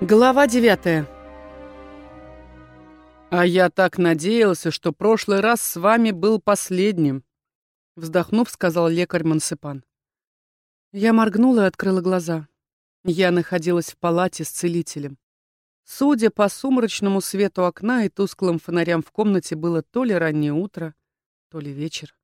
Глава девятая. «А я так надеялся, что прошлый раз с вами был последним», вздохнув, сказал лекарь Мансипан. Я моргнула и открыла глаза. Я находилась в палате с целителем. Судя по сумрачному свету окна и тусклым фонарям в комнате, было то ли раннее утро, то ли вечер.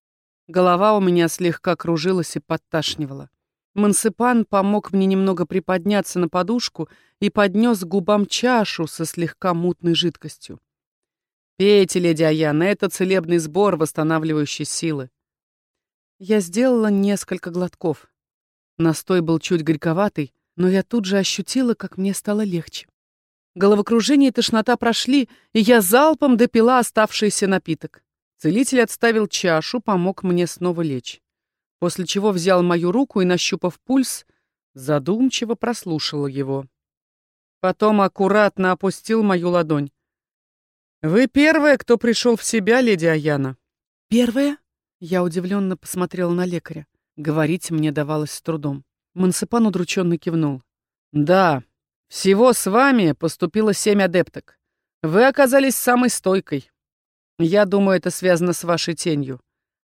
Голова у меня слегка кружилась и подташнивала. Мансипан помог мне немного приподняться на подушку и поднес к губам чашу со слегка мутной жидкостью. «Пейте, леди Аяна, это целебный сбор, восстанавливающий силы». Я сделала несколько глотков. Настой был чуть горьковатый, но я тут же ощутила, как мне стало легче. Головокружение и тошнота прошли, и я залпом допила оставшийся напиток. Целитель отставил чашу, помог мне снова лечь после чего взял мою руку и, нащупав пульс, задумчиво прослушал его. Потом аккуратно опустил мою ладонь. «Вы первая, кто пришел в себя, леди Аяна?» «Первая?» Я удивленно посмотрела на лекаря. Говорить мне давалось с трудом. Мансипан удрученно кивнул. «Да, всего с вами поступило семь адепток. Вы оказались самой стойкой. Я думаю, это связано с вашей тенью.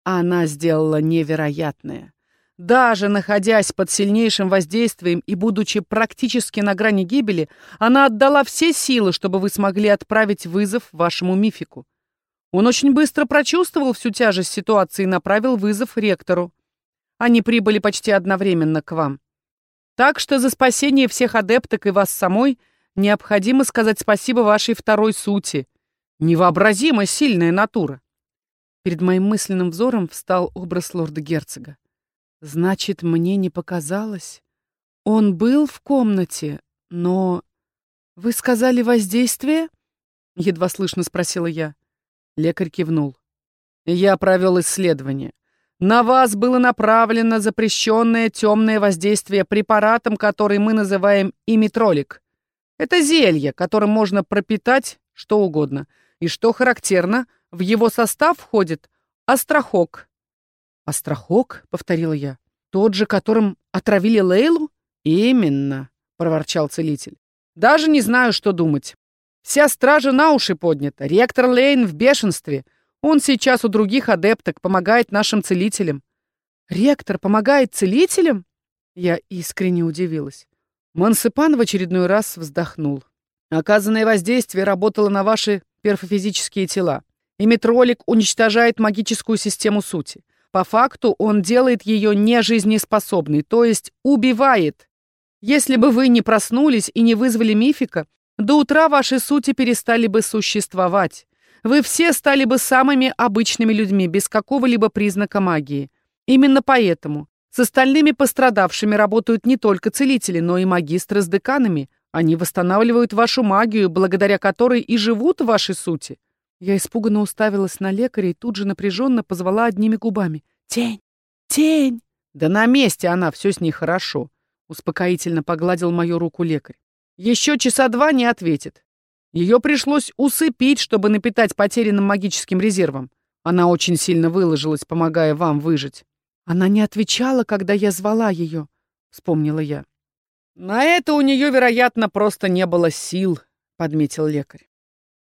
Она сделала невероятное. Даже находясь под сильнейшим воздействием и будучи практически на грани гибели, она отдала все силы, чтобы вы смогли отправить вызов вашему мифику. Он очень быстро прочувствовал всю тяжесть ситуации и направил вызов ректору. Они прибыли почти одновременно к вам. Так что за спасение всех адепток и вас самой необходимо сказать спасибо вашей второй сути. Невообразимо сильная натура. Перед моим мысленным взором встал образ лорда-герцога. Значит, мне не показалось. Он был в комнате, но... Вы сказали воздействие? Едва слышно спросила я. Лекарь кивнул. Я провел исследование. На вас было направлено запрещенное темное воздействие препаратом, который мы называем имитролик. Это зелье, которым можно пропитать что угодно. И что характерно — в его состав входит Астрахок. Астрахок, повторила я. Тот же, которым отравили Лейлу? Именно, проворчал целитель. Даже не знаю, что думать. Вся стража на уши поднята. Ректор Лейн в бешенстве. Он сейчас у других адепток помогает нашим целителям. Ректор помогает целителям? Я искренне удивилась. Мансипан в очередной раз вздохнул. Оказанное воздействие работало на ваши перфофизические тела. И метролик уничтожает магическую систему сути. По факту он делает ее нежизнеспособной, то есть убивает. Если бы вы не проснулись и не вызвали мифика, до утра ваши сути перестали бы существовать. Вы все стали бы самыми обычными людьми, без какого-либо признака магии. Именно поэтому с остальными пострадавшими работают не только целители, но и магистры с деканами. Они восстанавливают вашу магию, благодаря которой и живут ваши сути. Я испуганно уставилась на лекаря и тут же напряженно позвала одними губами. «Тень! Тень!» «Да на месте она, все с ней хорошо», — успокоительно погладил мою руку лекарь. «Еще часа два не ответит. Ее пришлось усыпить, чтобы напитать потерянным магическим резервом. Она очень сильно выложилась, помогая вам выжить». «Она не отвечала, когда я звала ее», — вспомнила я. «На это у нее, вероятно, просто не было сил», — подметил лекарь.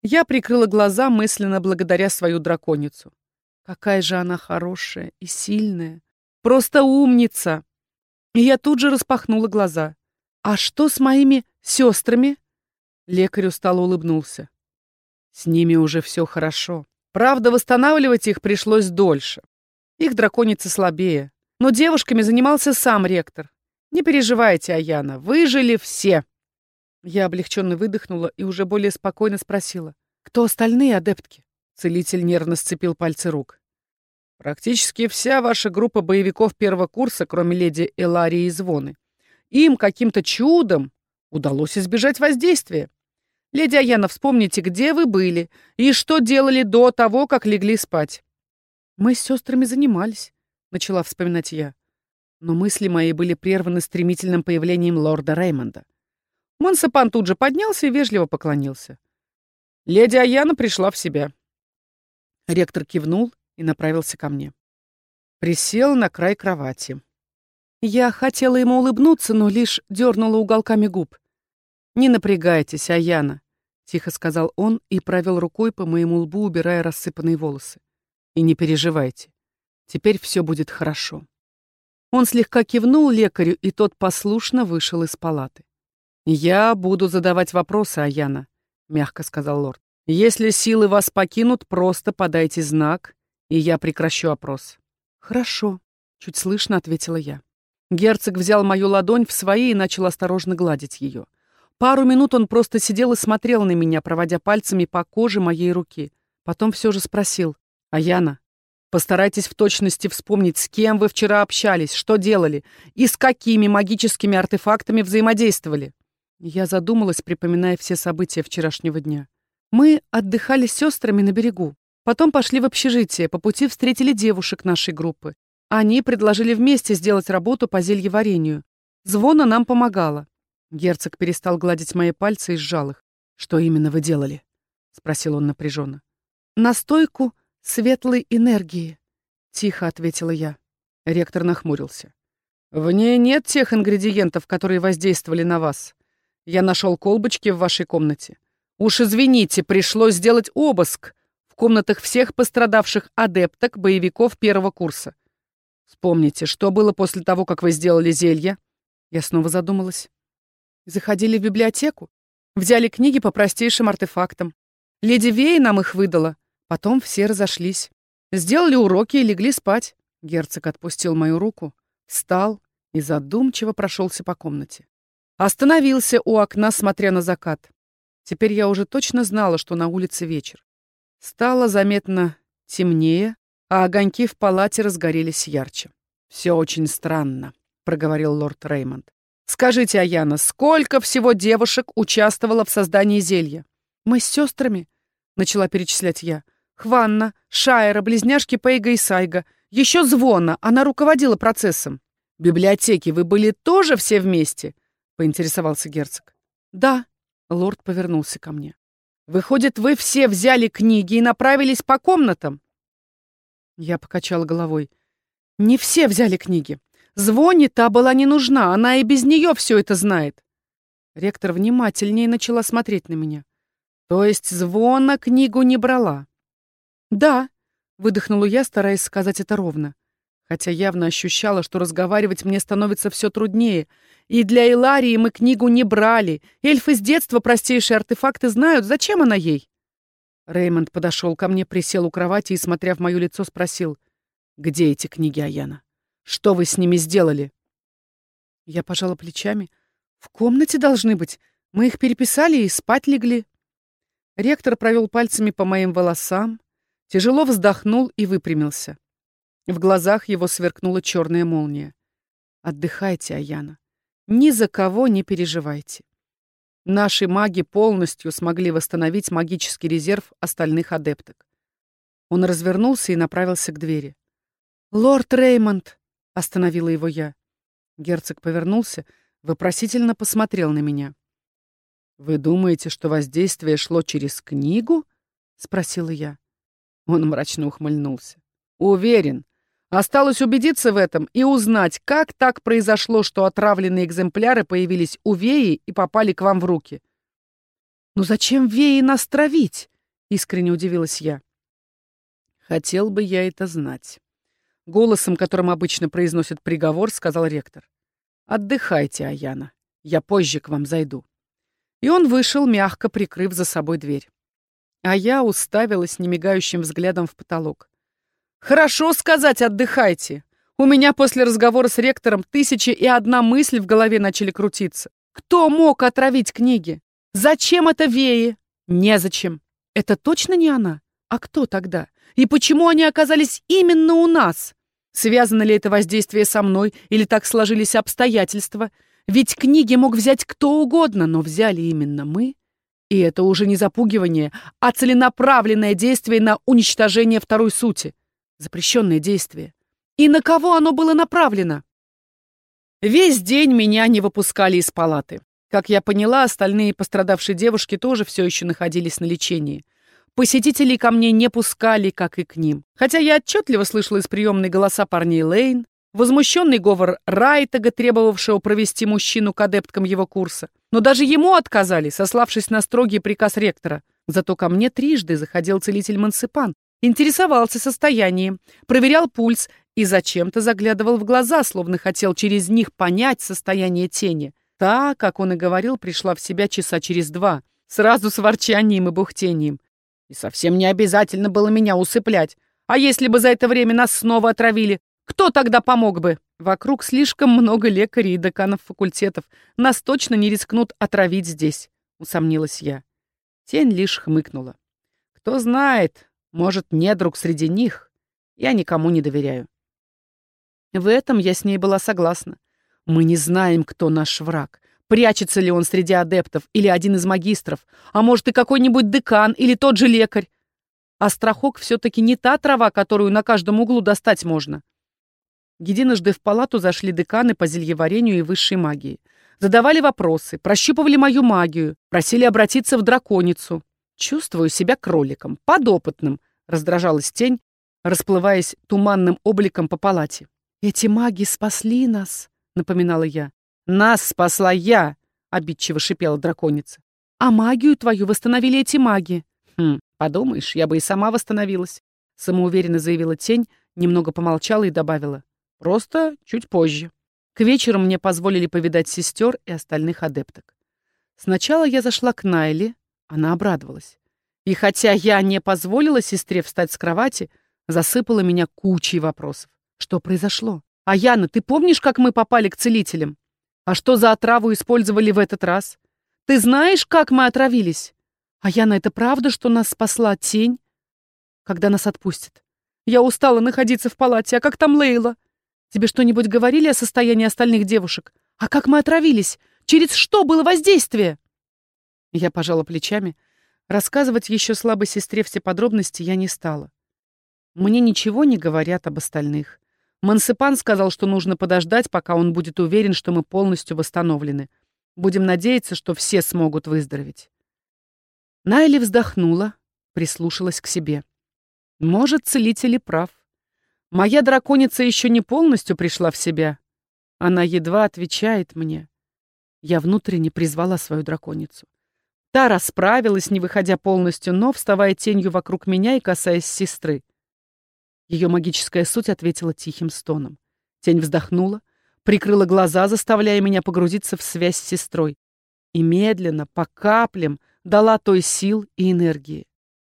Я прикрыла глаза, мысленно благодаря свою драконицу. Какая же она хорошая и сильная. Просто умница. И я тут же распахнула глаза. А что с моими сестрами? Лекарь устало улыбнулся. С ними уже все хорошо. Правда, восстанавливать их пришлось дольше. Их драконица слабее. Но девушками занимался сам ректор. Не переживайте, Аяна, выжили все. Я облегченно выдохнула и уже более спокойно спросила. «Кто остальные адептки?» Целитель нервно сцепил пальцы рук. «Практически вся ваша группа боевиков первого курса, кроме леди Эларии и Звоны. Им каким-то чудом удалось избежать воздействия. Леди Аяна, вспомните, где вы были и что делали до того, как легли спать». «Мы с сестрами занимались», — начала вспоминать я. Но мысли мои были прерваны стремительным появлением лорда Реймонда. Монсапан тут же поднялся и вежливо поклонился. Леди Аяна пришла в себя. Ректор кивнул и направился ко мне. Присел на край кровати. Я хотела ему улыбнуться, но лишь дернула уголками губ. «Не напрягайтесь, Аяна», — тихо сказал он и провел рукой по моему лбу, убирая рассыпанные волосы. «И не переживайте. Теперь все будет хорошо». Он слегка кивнул лекарю, и тот послушно вышел из палаты. «Я буду задавать вопросы, Аяна», — мягко сказал лорд. «Если силы вас покинут, просто подайте знак, и я прекращу опрос». «Хорошо», — чуть слышно ответила я. Герцог взял мою ладонь в свои и начал осторожно гладить ее. Пару минут он просто сидел и смотрел на меня, проводя пальцами по коже моей руки. Потом все же спросил. «Аяна, постарайтесь в точности вспомнить, с кем вы вчера общались, что делали и с какими магическими артефактами взаимодействовали». Я задумалась, припоминая все события вчерашнего дня. Мы отдыхали с сестрами на берегу. Потом пошли в общежитие, по пути встретили девушек нашей группы. Они предложили вместе сделать работу по зельеварению. Звона нам помогала. Герцог перестал гладить мои пальцы и сжал их. «Что именно вы делали?» — спросил он напряженно. «Настойку светлой энергии», — тихо ответила я. Ректор нахмурился. «В ней нет тех ингредиентов, которые воздействовали на вас. Я нашел колбочки в вашей комнате. Уж извините, пришлось сделать обыск в комнатах всех пострадавших адепток, боевиков первого курса. Вспомните, что было после того, как вы сделали зелье? Я снова задумалась. Заходили в библиотеку, взяли книги по простейшим артефактам. Леди Вея нам их выдала. Потом все разошлись. Сделали уроки и легли спать. Герцог отпустил мою руку, встал и задумчиво прошелся по комнате. Остановился у окна, смотря на закат. Теперь я уже точно знала, что на улице вечер. Стало заметно темнее, а огоньки в палате разгорелись ярче. «Все очень странно», — проговорил лорд Реймонд. «Скажите, Аяна, сколько всего девушек участвовало в создании зелья?» «Мы с сестрами», — начала перечислять я. «Хванна, Шайра, близняшки Пейга и Сайга. Еще Звона, она руководила процессом». «В библиотеке вы были тоже все вместе?» — поинтересовался герцог. «Да», Лорд повернулся ко мне. «Выходит, вы все взяли книги и направились по комнатам?» Я покачала головой. «Не все взяли книги. Звоне та была не нужна, она и без нее все это знает». Ректор внимательнее начала смотреть на меня. «То есть Звона книгу не брала?» «Да», — выдохнула я, стараясь сказать это ровно. Хотя явно ощущала, что разговаривать мне становится все труднее, и для Иларии мы книгу не брали. Эльфы с детства простейшие артефакты знают. Зачем она ей?» Реймонд подошел ко мне, присел у кровати и, смотря в мое лицо, спросил. «Где эти книги, Аяна? Что вы с ними сделали?» Я пожала плечами. «В комнате должны быть. Мы их переписали и спать легли». Ректор провел пальцами по моим волосам, тяжело вздохнул и выпрямился. В глазах его сверкнула черная молния. «Отдыхайте, Аяна. Ни за кого не переживайте. Наши маги полностью смогли восстановить магический резерв остальных адепток. Он развернулся и направился к двери. «Лорд Реймонд!» — остановила его я. Герцог повернулся, вопросительно посмотрел на меня. «Вы думаете, что воздействие шло через книгу?» — спросила я. Он мрачно ухмыльнулся. «Уверен, Осталось убедиться в этом и узнать, как так произошло, что отравленные экземпляры появились у Веи и попали к вам в руки. «Ну зачем Веи нас травить?» — искренне удивилась я. «Хотел бы я это знать». Голосом, которым обычно произносит приговор, сказал ректор. «Отдыхайте, Аяна. Я позже к вам зайду». И он вышел, мягко прикрыв за собой дверь. А я уставилась немигающим взглядом в потолок. Хорошо сказать «отдыхайте». У меня после разговора с ректором тысячи и одна мысль в голове начали крутиться. Кто мог отравить книги? Зачем это Веи? Незачем. Это точно не она? А кто тогда? И почему они оказались именно у нас? Связано ли это воздействие со мной или так сложились обстоятельства? Ведь книги мог взять кто угодно, но взяли именно мы. И это уже не запугивание, а целенаправленное действие на уничтожение второй сути. Запрещенное действие. И на кого оно было направлено? Весь день меня не выпускали из палаты. Как я поняла, остальные пострадавшие девушки тоже все еще находились на лечении. Посетителей ко мне не пускали, как и к ним. Хотя я отчетливо слышала из приемной голоса парней Лейн, возмущенный говор Райтага, требовавшего провести мужчину к адепткам его курса. Но даже ему отказали, сославшись на строгий приказ ректора. Зато ко мне трижды заходил целитель Мансипан, интересовался состоянием, проверял пульс и зачем-то заглядывал в глаза, словно хотел через них понять состояние тени. Та, как он и говорил, пришла в себя часа через два, сразу с ворчанием и бухтением. И совсем не обязательно было меня усыплять. А если бы за это время нас снова отравили, кто тогда помог бы? Вокруг слишком много лекарей и деканов факультетов. Нас точно не рискнут отравить здесь, усомнилась я. Тень лишь хмыкнула. Кто знает, может, недруг среди них. Я никому не доверяю. В этом я с ней была согласна. Мы не знаем, кто наш враг. Прячется ли он среди адептов или один из магистров, а может и какой-нибудь декан или тот же лекарь. А страхок все-таки не та трава, которую на каждом углу достать можно. Единожды в палату зашли деканы по зельеварению и высшей магии. Задавали вопросы, прощупывали мою магию, просили обратиться в драконицу. Чувствую себя кроликом, подопытным, раздражалась тень, расплываясь туманным обликом по палате. «Эти маги спасли нас», — напоминала я. «Нас спасла я», — обидчиво шипела драконица. «А магию твою восстановили эти маги». «Хм, подумаешь, я бы и сама восстановилась», — самоуверенно заявила тень, немного помолчала и добавила. «Просто чуть позже». К вечеру мне позволили повидать сестер и остальных адепток. Сначала я зашла к Найле, она обрадовалась. И хотя я не позволила сестре встать с кровати, засыпала меня кучей вопросов. Что произошло? А Яна, ты помнишь, как мы попали к целителям? А что за отраву использовали в этот раз? Ты знаешь, как мы отравились? А Яна, это правда, что нас спасла тень? Когда нас отпустят? Я устала находиться в палате, а как там Лейла? Тебе что-нибудь говорили о состоянии остальных девушек? А как мы отравились? Через что было воздействие?» Я пожала плечами. Рассказывать еще слабой сестре все подробности я не стала. Мне ничего не говорят об остальных. Мансепан сказал, что нужно подождать, пока он будет уверен, что мы полностью восстановлены. Будем надеяться, что все смогут выздороветь. Найли вздохнула, прислушалась к себе. Может, целитель и прав. Моя драконица еще не полностью пришла в себя. Она едва отвечает мне. Я внутренне призвала свою драконицу. Та расправилась, не выходя полностью, но вставая тенью вокруг меня и касаясь сестры. Ее магическая суть ответила тихим стоном. Тень вздохнула, прикрыла глаза, заставляя меня погрузиться в связь с сестрой. И медленно, по каплям, дала той сил и энергии.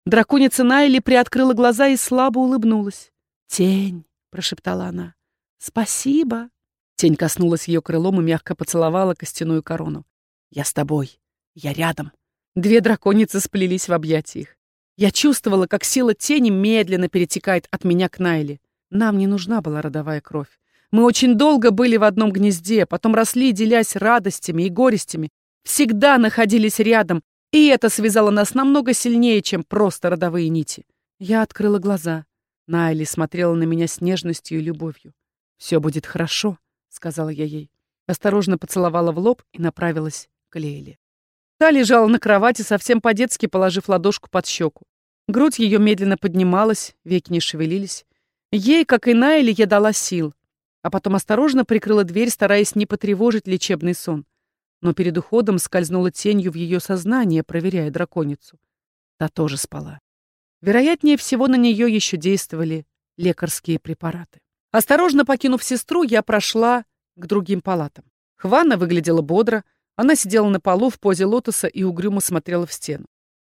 Драконица Найли приоткрыла глаза и слабо улыбнулась. «Тень!» — прошептала она. «Спасибо!» Тень коснулась ее крылом и мягко поцеловала костяную корону. «Я с тобой. Я рядом». Две драконицы сплелись в объятиях. Я чувствовала, как сила тени медленно перетекает от меня к Найле. Нам не нужна была родовая кровь. Мы очень долго были в одном гнезде, потом росли, делясь радостями и горестями. Всегда находились рядом, и это связало нас намного сильнее, чем просто родовые нити. Я открыла глаза. Найли смотрела на меня с нежностью и любовью. «Все будет хорошо», — сказала я ей. Осторожно поцеловала в лоб и направилась к Лейле. Та лежала на кровати, совсем по-детски положив ладошку под щеку. Грудь ее медленно поднималась, веки не шевелились. Ей, как и Найли, я дала сил, а потом осторожно прикрыла дверь, стараясь не потревожить лечебный сон. Но перед уходом скользнула тенью в ее сознание, проверяя драконицу. Та тоже спала. Вероятнее всего, на нее еще действовали лекарские препараты. Осторожно покинув сестру, я прошла к другим палатам. Хвана выглядела бодро, она сидела на полу в позе лотоса и угрюмо смотрела в стену.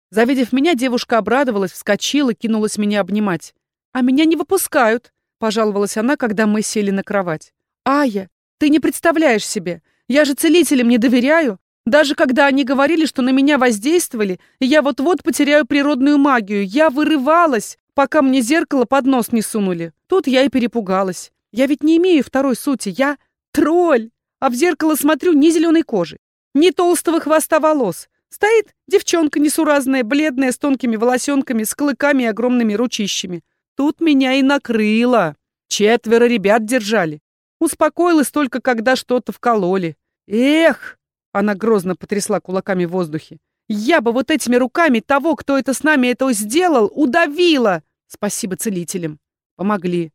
Завидев меня, девушка обрадовалась, вскочила, кинулась меня обнимать. «А меня не выпускают», — пожаловалась она, когда мы сели на кровать. «Ая, ты не представляешь себе, я же целителям не доверяю. Даже когда они говорили, что на меня воздействовали, и я вот-вот потеряю природную магию, я вырывалась, пока мне зеркало под нос не сунули. Тут я и перепугалась. Я ведь не имею второй сути, я тролль. А в зеркало смотрю ни зеленой кожи, ни толстого хвоста волос. Стоит девчонка несуразная, бледная, с тонкими волосенками, с клыками и огромными ручищами. Тут меня и накрыло. Четверо ребят держали. Успокоилась только, когда что-то вкололи. Эх! Она грозно потрясла кулаками в воздухе. «Я бы вот этими руками того, кто это с нами этого сделал, удавила!» Спасибо целителям. Помогли.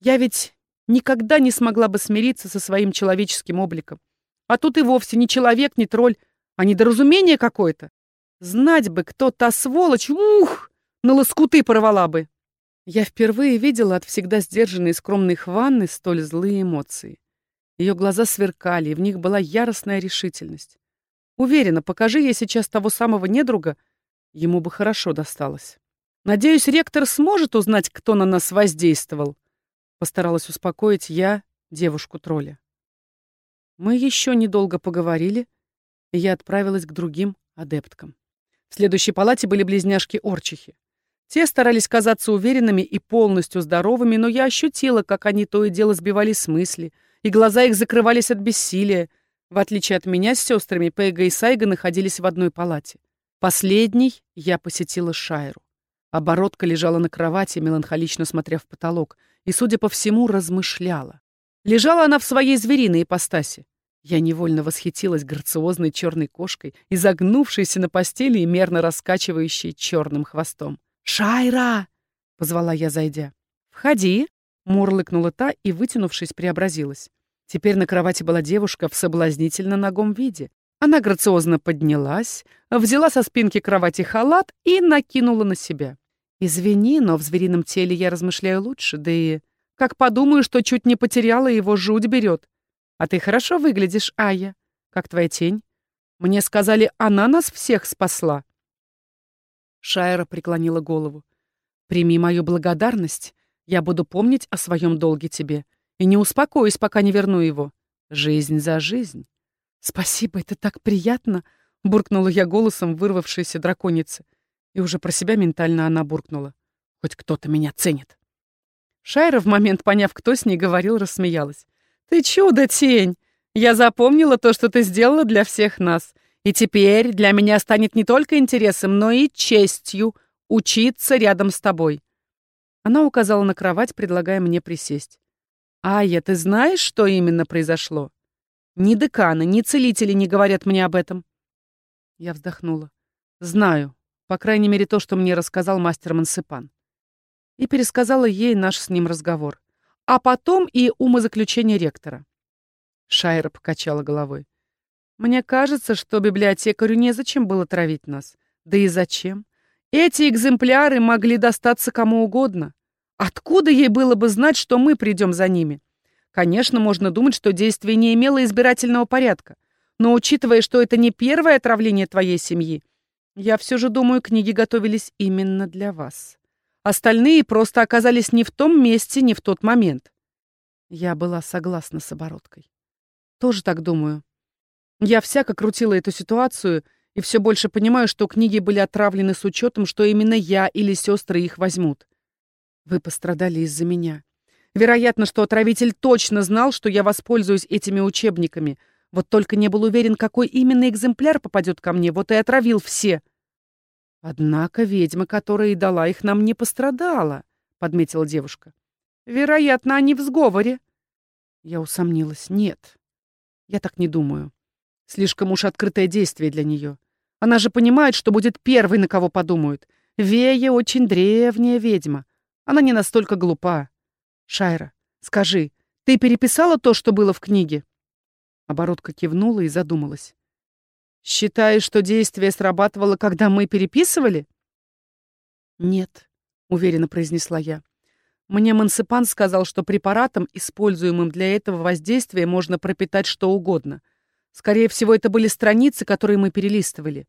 Я ведь никогда не смогла бы смириться со своим человеческим обликом. А тут и вовсе не человек, не тролль, а недоразумение какое-то. Знать бы, кто та сволочь, ух, на лоскуты порвала бы. Я впервые видела от всегда сдержанной и скромной Хванны столь злые эмоции. Ее глаза сверкали, и в них была яростная решительность. Уверена, покажи ей сейчас того самого недруга, ему бы хорошо досталось. Надеюсь, ректор сможет узнать, кто на нас воздействовал. Постаралась успокоить я девушку-тролля. Мы еще недолго поговорили, и я отправилась к другим адепткам. В следующей палате были близняшки-орчихи. Те старались казаться уверенными и полностью здоровыми, но я ощутила, как они то и дело сбивались с мысли, и глаза их закрывались от бессилия. В отличие от меня с сестрами, Пейга и Сайга находились в одной палате. Последней я посетила Шайру. Оборотка лежала на кровати, меланхолично смотря в потолок, и, судя по всему, размышляла. Лежала она в своей звериной ипостаси. Я невольно восхитилась грациозной черной кошкой, изогнувшейся на постели и мерно раскачивающей черным хвостом. «Шайра!» — позвала я, зайдя. «Входи!» — мурлыкнула та и, вытянувшись, преобразилась. Теперь на кровати была девушка в соблазнительно ногом виде. Она грациозно поднялась, взяла со спинки кровати халат и накинула на себя. «Извини, но в зверином теле я размышляю лучше, да и... Как подумаю, что чуть не потеряла его, жуть берет. А ты хорошо выглядишь, Ая. Как твоя тень? Мне сказали, она нас всех спасла». Шайра преклонила голову. «Прими мою благодарность. Я буду помнить о своем долге тебе. И не успокоюсь, пока не верну его. Жизнь за жизнь». «Спасибо, это так приятно!» — буркнула я голосом вырвавшейся драконицы. И уже про себя ментально она буркнула. «Хоть кто-то меня ценит». Шайра, в момент поняв, кто с ней говорил, рассмеялась. «Ты чудо, тень! Я запомнила то, что ты сделала для всех нас. И теперь для меня станет не только интересом, но и честью учиться рядом с тобой. Она указала на кровать, предлагая мне присесть. «Ая, ты знаешь, что именно произошло? Ни деканы, ни целители не говорят мне об этом». Я вздохнула. «Знаю. По крайней мере, то, что мне рассказал мастер Мансипан». И пересказала ей наш с ним разговор. А потом и умозаключение ректора. Шайра покачала головой. Мне кажется, что библиотекарю незачем было травить нас. Да и зачем? Эти экземпляры могли достаться кому угодно. Откуда ей было бы знать, что мы придем за ними? Конечно, можно думать, что действие не имело избирательного порядка. Но учитывая, что это не первое отравление твоей семьи, я все же думаю, книги готовились именно для вас. Остальные просто оказались не в том месте, не в тот момент. Я была согласна с обороткой. Тоже так думаю. Я всяко крутила эту ситуацию и все больше понимаю, что книги были отравлены с учетом, что именно я или сестры их возьмут. Вы пострадали из-за меня. Вероятно, что отравитель точно знал, что я воспользуюсь этими учебниками, вот только не был уверен, какой именно экземпляр попадет ко мне, вот и отравил все. Однако ведьма, которая и дала их, нам не пострадала, подметила девушка. Вероятно, они в сговоре. Я усомнилась. Нет, я так не думаю. Слишком уж открытое действие для нее. Она же понимает, что будет первой, на кого подумают. Вея очень древняя ведьма. Она не настолько глупа. Шайра, скажи, ты переписала то, что было в книге? Оборотка кивнула и задумалась. Считаешь, что действие срабатывало, когда мы переписывали? Нет, уверенно произнесла я. Мне Мансипан сказал, что препаратом, используемым для этого воздействия, можно пропитать что угодно — Скорее всего, это были страницы, которые мы перелистывали.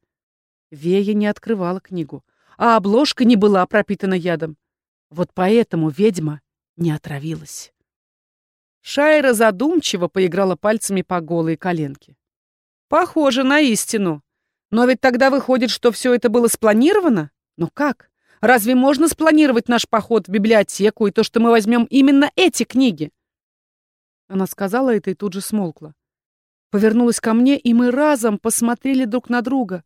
Вея не открывала книгу, а обложка не была пропитана ядом. Вот поэтому ведьма не отравилась. Шайра задумчиво поиграла пальцами по голой коленке. Похоже на истину. Но ведь тогда выходит, что все это было спланировано? Но как? Разве можно спланировать наш поход в библиотеку и то, что мы возьмем именно эти книги? Она сказала это и тут же смолкла повернулась ко мне, и мы разом посмотрели друг на друга.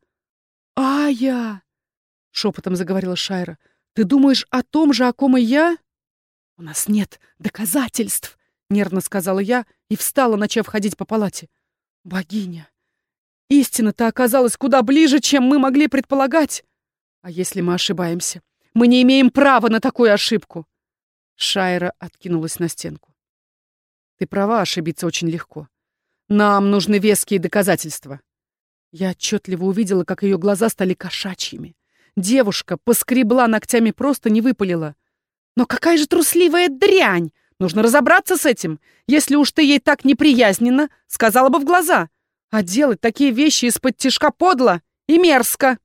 «Ая!» — шепотом заговорила Шайра. «Ты думаешь о том же, о ком и я?» «У нас нет доказательств!» — нервно сказала я и встала, начав ходить по палате. «Богиня! Истина-то оказалась куда ближе, чем мы могли предполагать! А если мы ошибаемся? Мы не имеем права на такую ошибку!» Шайра откинулась на стенку. Ты права, ошибиться очень легко. Нам нужны веские доказательства. Я отчетливо увидела, как ее глаза стали кошачьими. Девушка поскребла ногтями просто не выпалила. Но какая же трусливая дрянь! Нужно разобраться с этим. Если уж ты ей так неприязненно, сказала бы в глаза. А делать такие вещи из-под тишка подло и мерзко.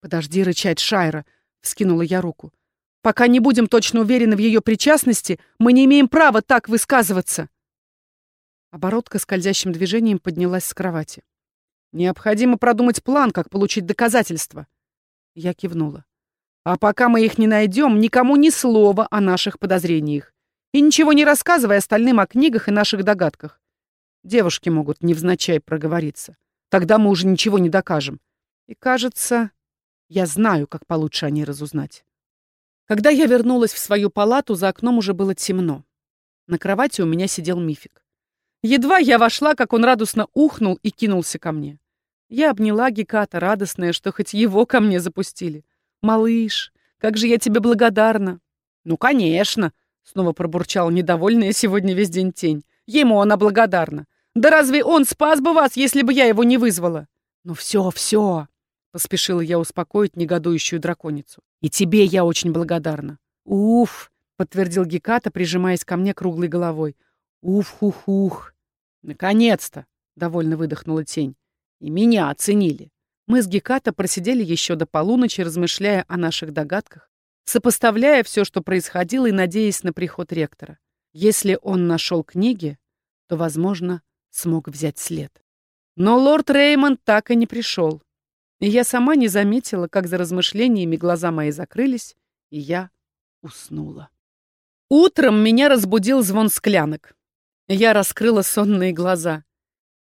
Подожди рычать, Шайра, вскинула я руку. Пока не будем точно уверены в ее причастности, мы не имеем права так высказываться. Оборотка скользящим движением поднялась с кровати. Необходимо продумать план, как получить доказательства. Я кивнула. А пока мы их не найдем, никому ни слова о наших подозрениях. И ничего не рассказывай остальным о книгах и наших догадках. Девушки могут невзначай проговориться. Тогда мы уже ничего не докажем. И кажется, я знаю, как получше о ней разузнать. Когда я вернулась в свою палату, за окном уже было темно. На кровати у меня сидел мифик. Едва я вошла, как он радостно ухнул и кинулся ко мне. Я обняла Геката, радостная, что хоть его ко мне запустили. «Малыш, как же я тебе благодарна!» «Ну, конечно!» — снова пробурчал недовольная сегодня весь день тень. «Ему она благодарна! Да разве он спас бы вас, если бы я его не вызвала?» «Ну все, все!» — поспешила я успокоить негодующую драконицу. «И тебе я очень благодарна!» «Уф!» — подтвердил Геката, прижимаясь ко мне круглой головой. «Уф-хух-хух!» «Наконец-то!» — довольно выдохнула тень. И меня оценили. Мы с Геката просидели еще до полуночи, размышляя о наших догадках, сопоставляя все, что происходило, и надеясь на приход ректора. Если он нашел книги, то, возможно, смог взять след. Но лорд Реймонд так и не пришел. И я сама не заметила, как за размышлениями глаза мои закрылись, и я уснула. Утром меня разбудил звон склянок. Я раскрыла сонные глаза.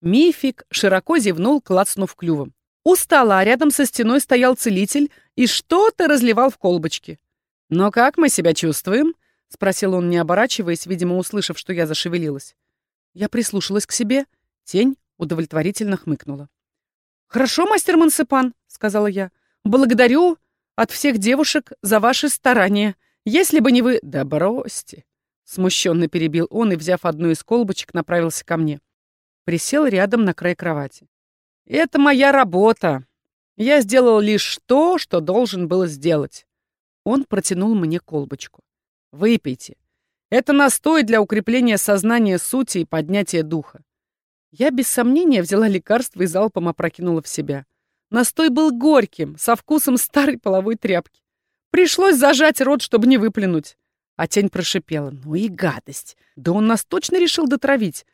Мифик широко зевнул, клацнув клювом. У стола рядом со стеной стоял целитель и что-то разливал в колбочке. «Но как мы себя чувствуем?» — спросил он, не оборачиваясь, видимо, услышав, что я зашевелилась. Я прислушалась к себе. Тень удовлетворительно хмыкнула. «Хорошо, мастер Мансепан», — сказала я. «Благодарю от всех девушек за ваши старания. Если бы не вы...» «Да бросьте!» — смущенно перебил он и, взяв одну из колбочек, направился ко мне. Присел рядом на край кровати. «Это моя работа. Я сделал лишь то, что должен был сделать». Он протянул мне колбочку. «Выпейте. Это настой для укрепления сознания сути и поднятия духа». Я без сомнения взяла лекарство и залпом опрокинула в себя. Настой был горьким, со вкусом старой половой тряпки. Пришлось зажать рот, чтобы не выплюнуть. А тень прошипела. Ну и гадость. Да он нас точно решил дотравить.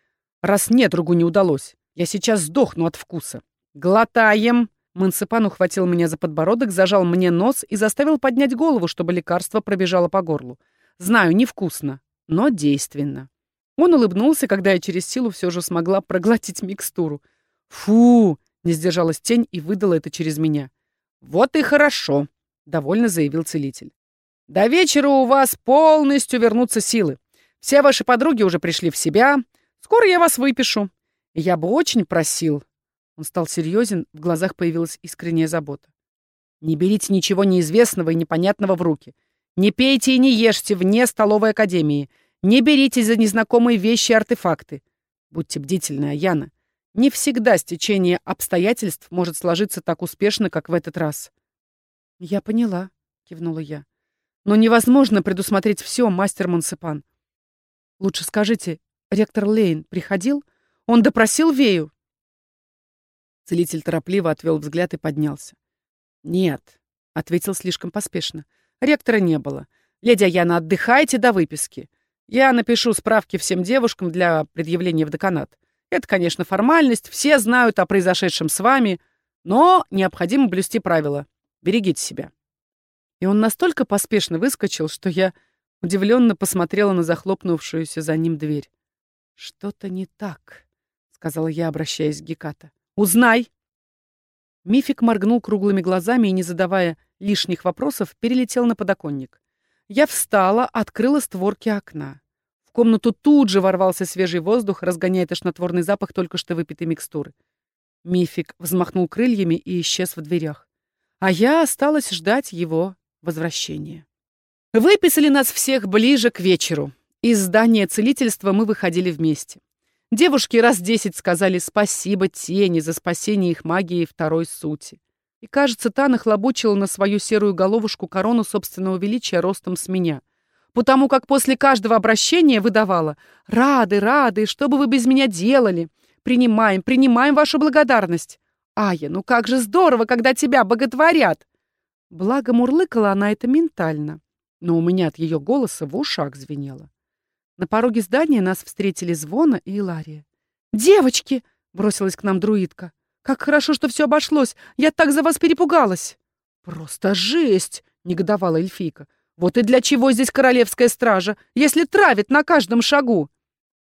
Раз недругу не удалось, я сейчас сдохну от вкуса. Глотаем. Мансепан ухватил меня за подбородок, зажал мне нос и заставил поднять голову, чтобы лекарство пробежало по горлу. Знаю, невкусно, но действенно. Он улыбнулся, когда я через силу все же смогла проглотить микстуру. «Фу!» — не сдержалась тень и выдала это через меня. «Вот и хорошо!» — довольно заявил целитель. «До вечера у вас полностью вернутся силы. Все ваши подруги уже пришли в себя, Скоро я вас выпишу. Я бы очень просил. Он стал серьезен, в глазах появилась искренняя забота. Не берите ничего неизвестного и непонятного в руки. Не пейте и не ешьте вне столовой академии. Не берите за незнакомые вещи и артефакты. Будьте бдительны, Аяна. Не всегда стечение обстоятельств может сложиться так успешно, как в этот раз. Я поняла, кивнула я. Но невозможно предусмотреть все, мастер Монсепан. Лучше скажите, Ректор Лейн приходил? Он допросил Вею?» Целитель торопливо отвел взгляд и поднялся. «Нет», — ответил слишком поспешно. «Ректора не было. Леди Яна, отдыхайте до выписки. Я напишу справки всем девушкам для предъявления в деканат. Это, конечно, формальность, все знают о произошедшем с вами, но необходимо блюсти правила. Берегите себя». И он настолько поспешно выскочил, что я удивленно посмотрела на захлопнувшуюся за ним дверь. «Что-то не так», — сказала я, обращаясь к Геката. «Узнай!» Мифик моргнул круглыми глазами и, не задавая лишних вопросов, перелетел на подоконник. Я встала, открыла створки окна. В комнату тут же ворвался свежий воздух, разгоняя тошнотворный запах только что выпитой микстуры. Мифик взмахнул крыльями и исчез в дверях. А я осталась ждать его возвращения. Выписали нас всех ближе к вечеру. Из здания целительства мы выходили вместе. Девушки раз десять сказали спасибо тени за спасение их магии второй сути. И, кажется, та нахлобучила на свою серую головушку корону собственного величия ростом с меня. Потому как после каждого обращения выдавала «Рады, рады, что бы вы без меня делали? Принимаем, принимаем вашу благодарность. Ая, ну как же здорово, когда тебя боготворят!» Благо мурлыкала она это ментально, но у меня от ее голоса в ушах звенело. На пороге здания нас встретили Звона и Илария. «Девочки!» — бросилась к нам друидка. «Как хорошо, что все обошлось! Я так за вас перепугалась!» «Просто жесть!» — негодовала эльфийка. «Вот и для чего здесь королевская стража, если травит на каждом шагу?»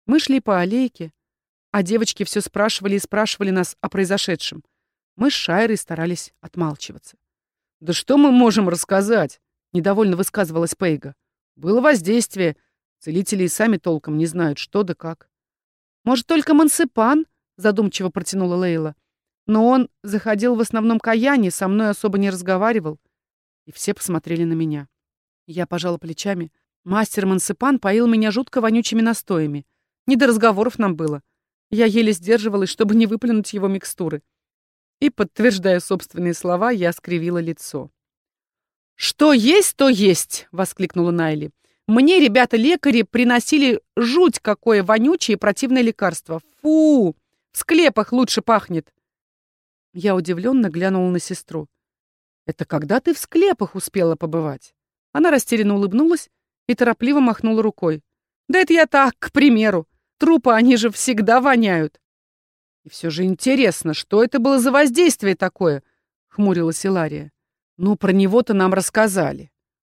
Мы шли по аллейке, а девочки все спрашивали и спрашивали нас о произошедшем. Мы с Шайрой старались отмалчиваться. «Да что мы можем рассказать?» — недовольно высказывалась Пейга. «Было воздействие. Целители и сами толком не знают, что да как». «Может, только Мансипан?» — задумчиво протянула Лейла. «Но он заходил в основном к Аяне, со мной особо не разговаривал». И все посмотрели на меня. Я пожала плечами. Мастер Мансипан поил меня жутко вонючими настоями. Не до разговоров нам было. Я еле сдерживалась, чтобы не выплюнуть его микстуры. И, подтверждая собственные слова, я скривила лицо. «Что есть, то есть!» — воскликнула Найли. «Мне ребята-лекари приносили жуть какое вонючее и противное лекарство. Фу! В склепах лучше пахнет!» Я удивленно глянула на сестру. «Это когда ты в склепах успела побывать?» Она растерянно улыбнулась и торопливо махнула рукой. «Да это я так, к примеру. Трупы, они же всегда воняют. И все же интересно, что это было за воздействие такое? Хмурилась Илария. Ну, про него-то нам рассказали.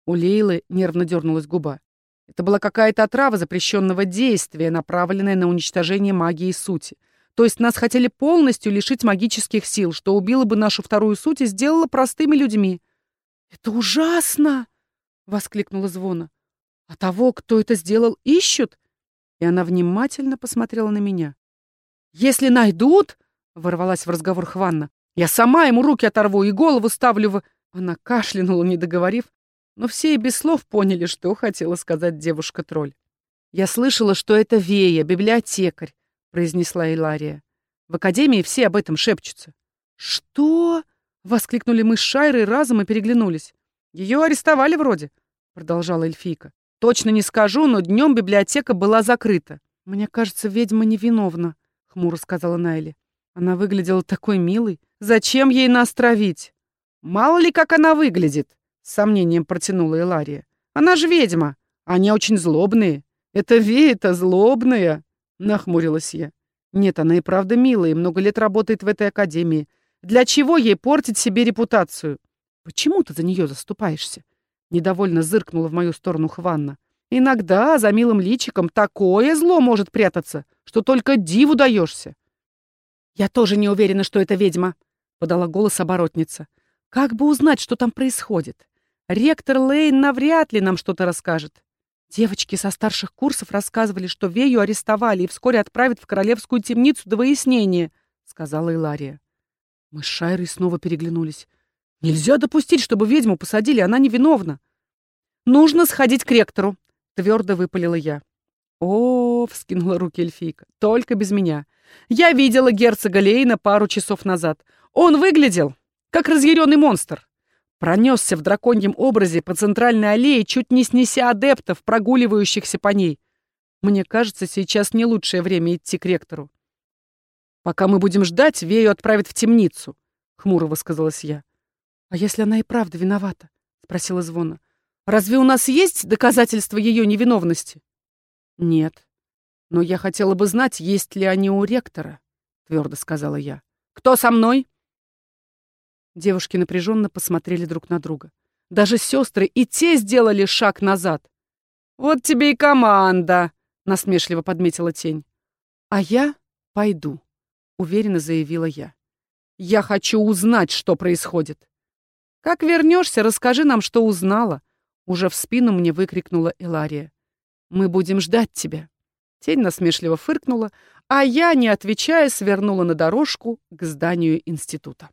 У Лейлы нервно дернулась губа. Это была какая-то отрава запрещенного действия, направленная на уничтожение магии сути. То есть нас хотели полностью лишить магических сил, что убило бы нашу вторую суть и сделало простыми людьми. «Это ужасно!» — воскликнула Звона. «А того, кто это сделал, ищут?» И она внимательно посмотрела на меня. «Если найдут...» — ворвалась в разговор Хванна. «Я сама ему руки оторву и голову ставлю в...» Она кашлянула, не договорив, но все и без слов поняли, что хотела сказать девушка-тролль. «Я слышала, что это Вея, библиотекарь», — произнесла Илария. «В академии все об этом шепчутся». «Что?» — воскликнули мы с Шайрой разом и переглянулись. «Ее арестовали вроде», — продолжала эльфийка. «Точно не скажу, но днем библиотека была закрыта. Мне кажется, ведьма невиновна», — хмуро сказала Найли. «Она выглядела такой милой. Зачем ей нас травить?» «Мало ли, как она выглядит», — с сомнением протянула Илария. «Она же ведьма. Они очень злобные». «Это Вея-то злобная», — нахмурилась я. «Нет, она и правда милая, и много лет работает в этой академии. Для чего ей портить себе репутацию? Почему ты за нее заступаешься?» Недовольно зыркнула в мою сторону Хванна. Иногда за милым личиком такое зло может прятаться, что только диву даешься. «Я тоже не уверена, что это ведьма», — подала голос оборотница. «Как бы узнать, что там происходит? Ректор Лейн навряд ли нам что-то расскажет. Девочки со старших курсов рассказывали, что Вею арестовали и вскоре отправят в королевскую темницу до выяснения», — сказала Илария. Мы с Шайрой снова переглянулись. «Нельзя допустить, чтобы ведьму посадили, она невиновна». «Нужно сходить к ректору», Твердо выпалила я. О, вскинула руки эльфийка. Только без меня. Я видела герцога Лейна пару часов назад. Он выглядел, как разъяренный монстр. Пронесся в драконьем образе по центральной аллее, чуть не снеся адептов, прогуливающихся по ней. Мне кажется, сейчас не лучшее время идти к ректору. Пока мы будем ждать, Вею отправят в темницу, — хмуро высказалась я. А если она и правда виновата? — спросила Звона. Разве у нас есть доказательства ее невиновности? Нет. Но я хотела бы знать, есть ли они у ректора, твердо сказала я. Кто со мной? Девушки напряженно посмотрели друг на друга. Даже сестры и те сделали шаг назад. Вот тебе и команда, насмешливо подметила тень. А я пойду, уверенно заявила я. Я хочу узнать, что происходит. Как вернешься, расскажи нам, что узнала. Уже в спину мне выкрикнула Элария. «Мы будем ждать тебя». Тень насмешливо фыркнула, а я, не отвечая, свернула на дорожку к зданию института.